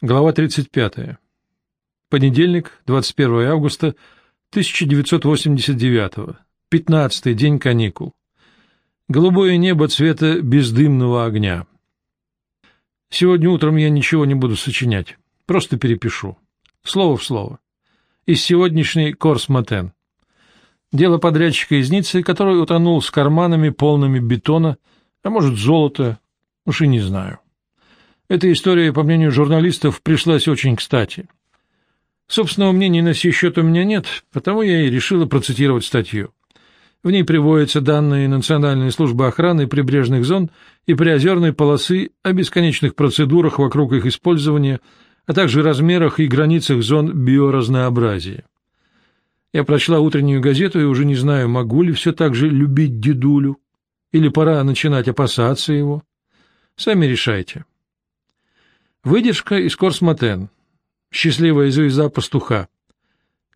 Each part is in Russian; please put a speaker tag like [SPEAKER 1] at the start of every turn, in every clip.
[SPEAKER 1] Глава 35. Понедельник, 21 августа 1989. 15-й день каникул. Голубое небо цвета бездымного огня. Сегодня утром я ничего не буду сочинять, просто перепишу. Слово в слово. Из сегодняшней Корс Матен. Дело подрядчика из Ниццы, который утонул с карманами полными бетона, а может золота, уж и не знаю. Эта история, по мнению журналистов, пришлась очень кстати. Собственного мнения на сей счет у меня нет, потому я и решила процитировать статью. В ней приводятся данные Национальной службы охраны прибрежных зон и приозерной полосы о бесконечных процедурах вокруг их использования, а также размерах и границах зон биоразнообразия. Я прочла утреннюю газету и уже не знаю, могу ли все так же любить дедулю, или пора начинать опасаться его. Сами решайте. Выдержка из Корсматен. Счастливая звезда пастуха.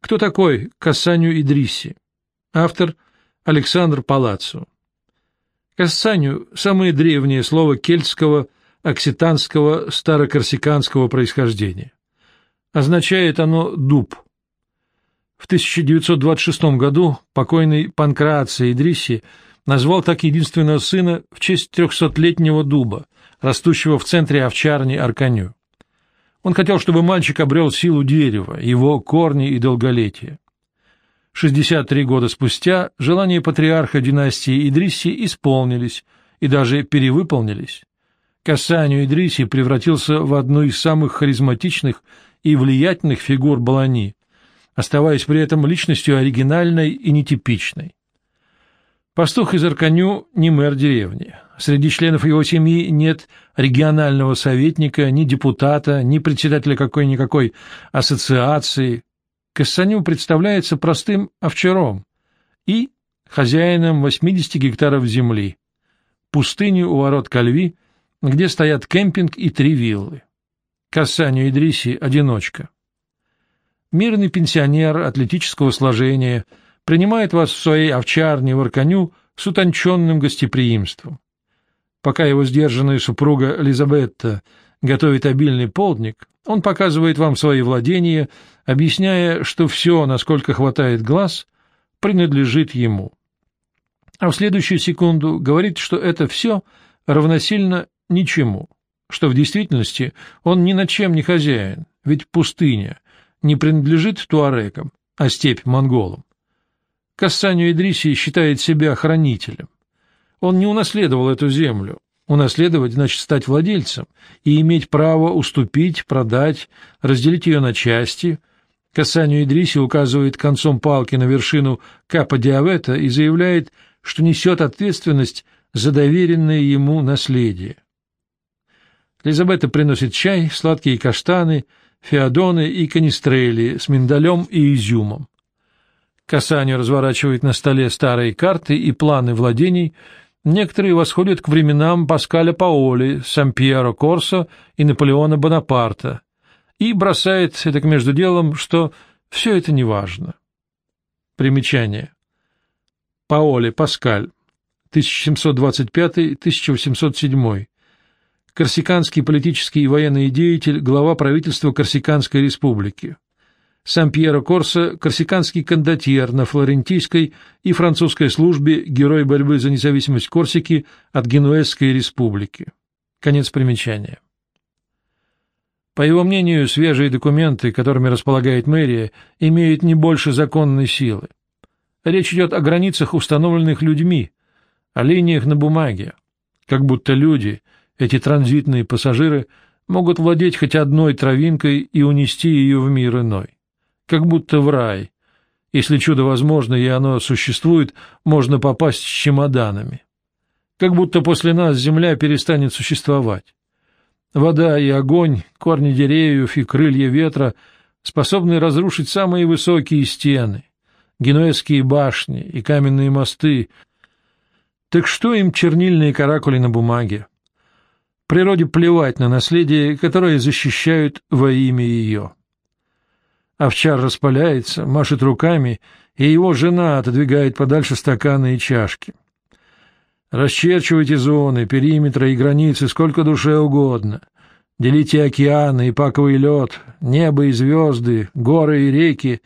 [SPEAKER 1] Кто такой Кассаню Идрисси? Автор Александр Палаццо. Кассаню – самое древнее слово кельтского, окситанского, старокорсиканского происхождения. Означает оно «дуб». В 1926 году покойный Панкрация Идрисси назвал так единственного сына в честь трехсотлетнего дуба, растущего в центре овчарни Арканю. Он хотел, чтобы мальчик обрел силу дерева, его корни и долголетие. 63 года спустя желания патриарха династии Идрисси исполнились и даже перевыполнились. Касанию Идриси превратился в одну из самых харизматичных и влиятельных фигур Балани, оставаясь при этом личностью оригинальной и нетипичной. Пастух из Арканю не мэр деревни. Среди членов его семьи нет регионального советника, ни депутата, ни председателя какой-никакой ассоциации. Кассаню представляется простым овчаром и хозяином 80 гектаров земли, пустыню у ворот Кальви, где стоят кемпинг и три виллы. Кассаню Идриси – одиночка. Мирный пенсионер атлетического сложения – принимает вас в своей овчарне в Арканю с утонченным гостеприимством. Пока его сдержанная супруга Лизабетта готовит обильный полдник, он показывает вам свои владения, объясняя, что все, насколько хватает глаз, принадлежит ему. А в следующую секунду говорит, что это все равносильно ничему, что в действительности он ни над чем не хозяин, ведь пустыня не принадлежит туарекам, а степь монголам. Кассанию Идриси считает себя хранителем. Он не унаследовал эту землю. Унаследовать значит стать владельцем и иметь право уступить, продать, разделить ее на части. Кассанию Идриси указывает концом палки на вершину Капа Диавета и заявляет, что несет ответственность за доверенное ему наследие. Лизабета приносит чай, сладкие каштаны, феодоны и канистрели с миндалем и изюмом. Касанию разворачивает на столе старые карты и планы владений, некоторые восходят к временам Паскаля Паоли, Сампьеро Корсо и Наполеона Бонапарта, и бросает это к между делом, что все это неважно. Примечание. Паоли, Паскаль, 1725-1807. Корсиканский политический и военный деятель, глава правительства Корсиканской республики. Сан-Пьеро Корсо, корсиканский кондотьер на флорентийской и французской службе, герой борьбы за независимость Корсики от Генуэзской республики. Конец примечания. По его мнению, свежие документы, которыми располагает мэрия, имеют не больше законной силы. Речь идет о границах, установленных людьми, о линиях на бумаге, как будто люди, эти транзитные пассажиры, могут владеть хоть одной травинкой и унести ее в мир иной как будто в рай. Если чудо возможно и оно существует, можно попасть с чемоданами. Как будто после нас земля перестанет существовать. Вода и огонь, корни деревьев и крылья ветра способны разрушить самые высокие стены, генуэзские башни и каменные мосты. Так что им чернильные каракули на бумаге? Природе плевать на наследие, которое защищают во имя ее. Овчар распаляется, машет руками, и его жена отодвигает подальше стаканы и чашки. Расчерчивайте зоны, периметры и границы сколько душе угодно. Делите океаны и паковый лед, небо и звезды, горы и реки.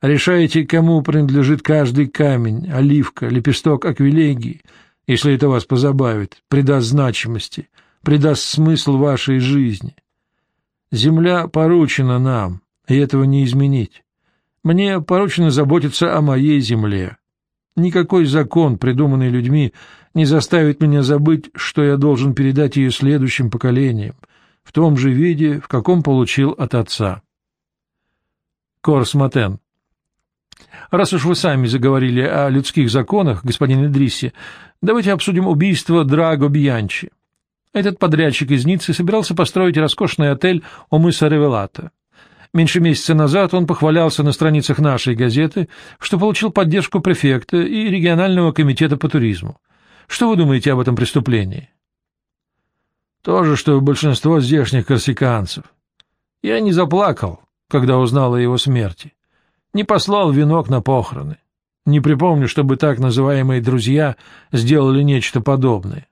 [SPEAKER 1] Решаете, кому принадлежит каждый камень, оливка, лепесток аквилегии, если это вас позабавит, придаст значимости, придаст смысл вашей жизни. Земля поручена нам, и этого не изменить. Мне поручено заботиться о моей земле. Никакой закон, придуманный людьми, не заставит меня забыть, что я должен передать ее следующим поколениям, в том же виде, в каком получил от отца. Корс Матен. Раз уж вы сами заговорили о людских законах, господин Идрисси, давайте обсудим убийство Драго Бьянчи. Этот подрядчик из Ниццы собирался построить роскошный отель у мыса Ревелата. Меньше месяца назад он похвалялся на страницах нашей газеты, что получил поддержку префекта и регионального комитета по туризму. Что вы думаете об этом преступлении? То же, что и большинство здешних корсиканцев. Я не заплакал, когда узнал о его смерти. Не послал венок на похороны. Не припомню, чтобы так называемые друзья сделали нечто подобное.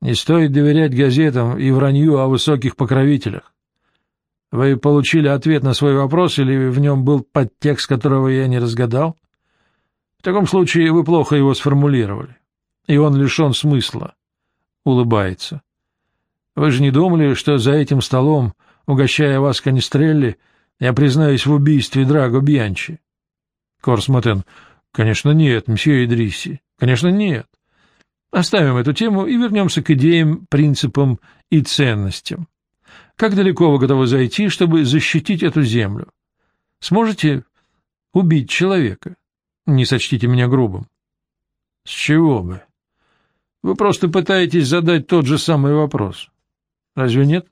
[SPEAKER 1] Не стоит доверять газетам и вранью о высоких покровителях. Вы получили ответ на свой вопрос или в нем был подтекст, которого я не разгадал? В таком случае вы плохо его сформулировали, и он лишен смысла. Улыбается. Вы же не думали, что за этим столом, угощая вас канистрелли, я признаюсь в убийстве Драго Бьянчи? Корсматен. Конечно, нет, мсье Идрисси. Конечно, нет. Оставим эту тему и вернемся к идеям, принципам и ценностям. Как далеко вы готовы зайти, чтобы защитить эту землю? Сможете убить человека? Не сочтите меня грубым. С чего бы? Вы просто пытаетесь задать тот же самый вопрос. Разве нет?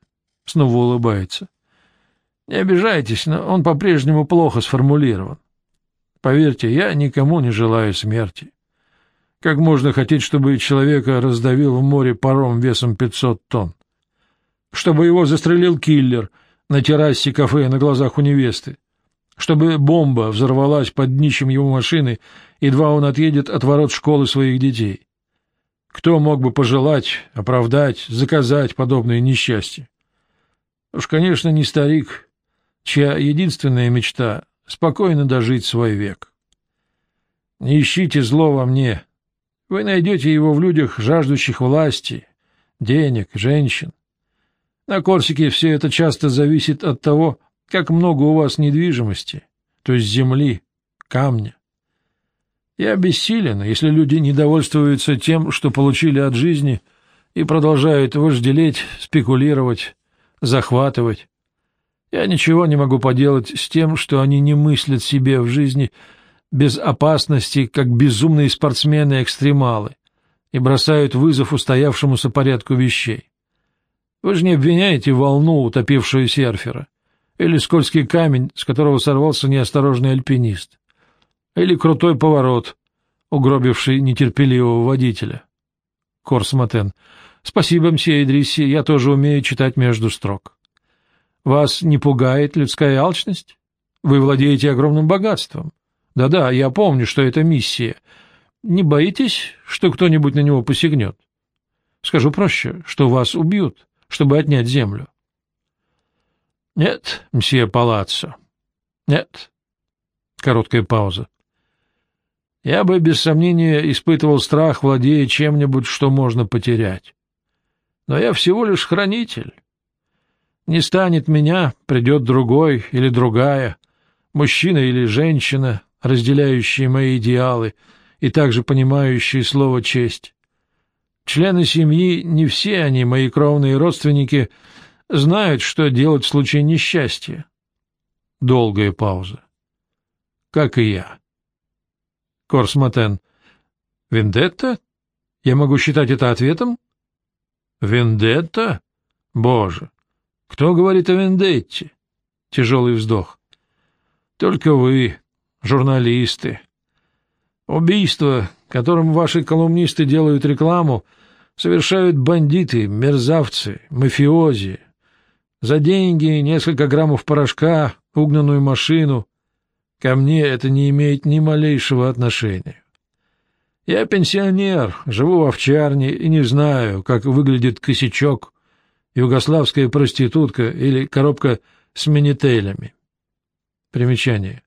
[SPEAKER 1] Снова улыбается. Не обижайтесь, но он по-прежнему плохо сформулирован. Поверьте, я никому не желаю смерти. Как можно хотеть, чтобы человека раздавил в море паром весом 500 тонн? Чтобы его застрелил киллер на террасе кафе на глазах у невесты, чтобы бомба взорвалась под днищем его машины, едва он отъедет от ворот школы своих детей. Кто мог бы пожелать, оправдать, заказать подобное несчастье? Уж, конечно, не старик, чья единственная мечта — спокойно дожить свой век. Не ищите зло во мне. Вы найдете его в людях, жаждущих власти, денег, женщин. На Корсике все это часто зависит от того, как много у вас недвижимости, то есть земли, камня. Я бессилен, если люди недовольствуются тем, что получили от жизни, и продолжают вожделеть, спекулировать, захватывать. Я ничего не могу поделать с тем, что они не мыслят себе в жизни без опасности, как безумные спортсмены-экстремалы, и бросают вызов устоявшемуся порядку вещей. Вы же не обвиняете волну, утопившую серфера, или скользкий камень, с которого сорвался неосторожный альпинист, или крутой поворот, угробивший нетерпеливого водителя. Корсматен. Спасибо, мсье Идрисси, я тоже умею читать между строк. Вас не пугает людская алчность? Вы владеете огромным богатством. Да-да, я помню, что это миссия. Не боитесь, что кто-нибудь на него посягнет? Скажу проще, что вас убьют чтобы отнять землю. — Нет, мсье Палаццо, нет. Короткая пауза. — Я бы, без сомнения, испытывал страх, владея чем-нибудь, что можно потерять. Но я всего лишь хранитель. Не станет меня, придет другой или другая, мужчина или женщина, разделяющие мои идеалы и также понимающие слово «честь». Члены семьи, не все они, мои кровные родственники, знают, что делать в случае несчастья. Долгая пауза. Как и я. Корсматен. Вендетта? Я могу считать это ответом? Вендетта? Боже! Кто говорит о вендетте? Тяжелый вздох. Только вы, журналисты. Убийство, которым ваши колумнисты делают рекламу, совершают бандиты, мерзавцы, мафиози. За деньги, несколько граммов порошка, угнанную машину. Ко мне это не имеет ни малейшего отношения. Я пенсионер, живу в овчарне и не знаю, как выглядит косячок югославская проститутка или коробка с минителями. Примечание.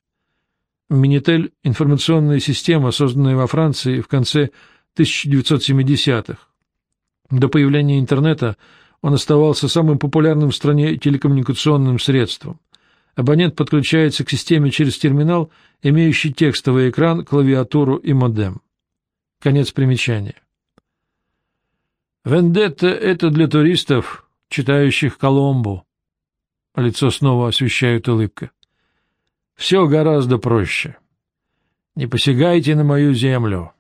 [SPEAKER 1] Минитель — информационная система, созданная во Франции в конце 1970-х. До появления интернета он оставался самым популярным в стране телекоммуникационным средством. Абонент подключается к системе через терминал, имеющий текстовый экран, клавиатуру и модем. Конец примечания. «Вендетта — это для туристов, читающих Коломбу». Лицо снова освещает улыбка. «Все гораздо проще. Не посягайте на мою землю.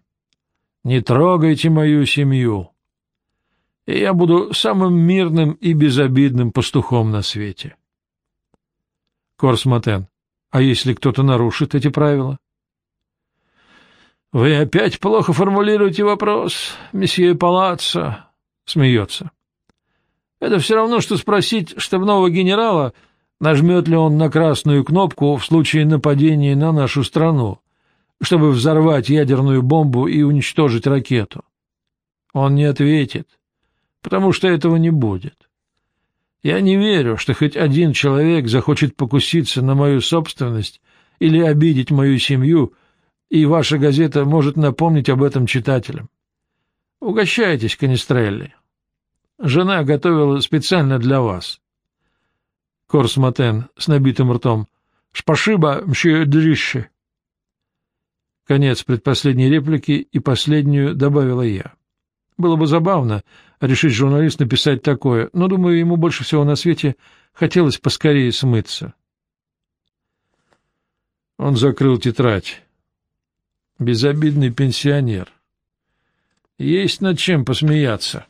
[SPEAKER 1] Не трогайте мою семью. И я буду самым мирным и безобидным пастухом на свете». Корсматен. А если кто-то нарушит эти правила? — Вы опять плохо формулируете вопрос, месье Палаццо, — смеется. — Это все равно, что спросить штабного генерала, нажмет ли он на красную кнопку в случае нападения на нашу страну, чтобы взорвать ядерную бомбу и уничтожить ракету. Он не ответит, потому что этого не будет. Я не верю, что хоть один человек захочет покуситься на мою собственность или обидеть мою семью, и ваша газета может напомнить об этом читателям. Угощайтесь, Канистрелли. Жена готовила специально для вас. Корсматен с набитым ртом. Спасибо, мсье Дриши. Конец предпоследней реплики и последнюю добавила я. Было бы забавно, решить журналист написать такое, но, думаю, ему больше всего на свете хотелось поскорее смыться. Он закрыл тетрадь. Безобидный пенсионер. Есть над чем посмеяться.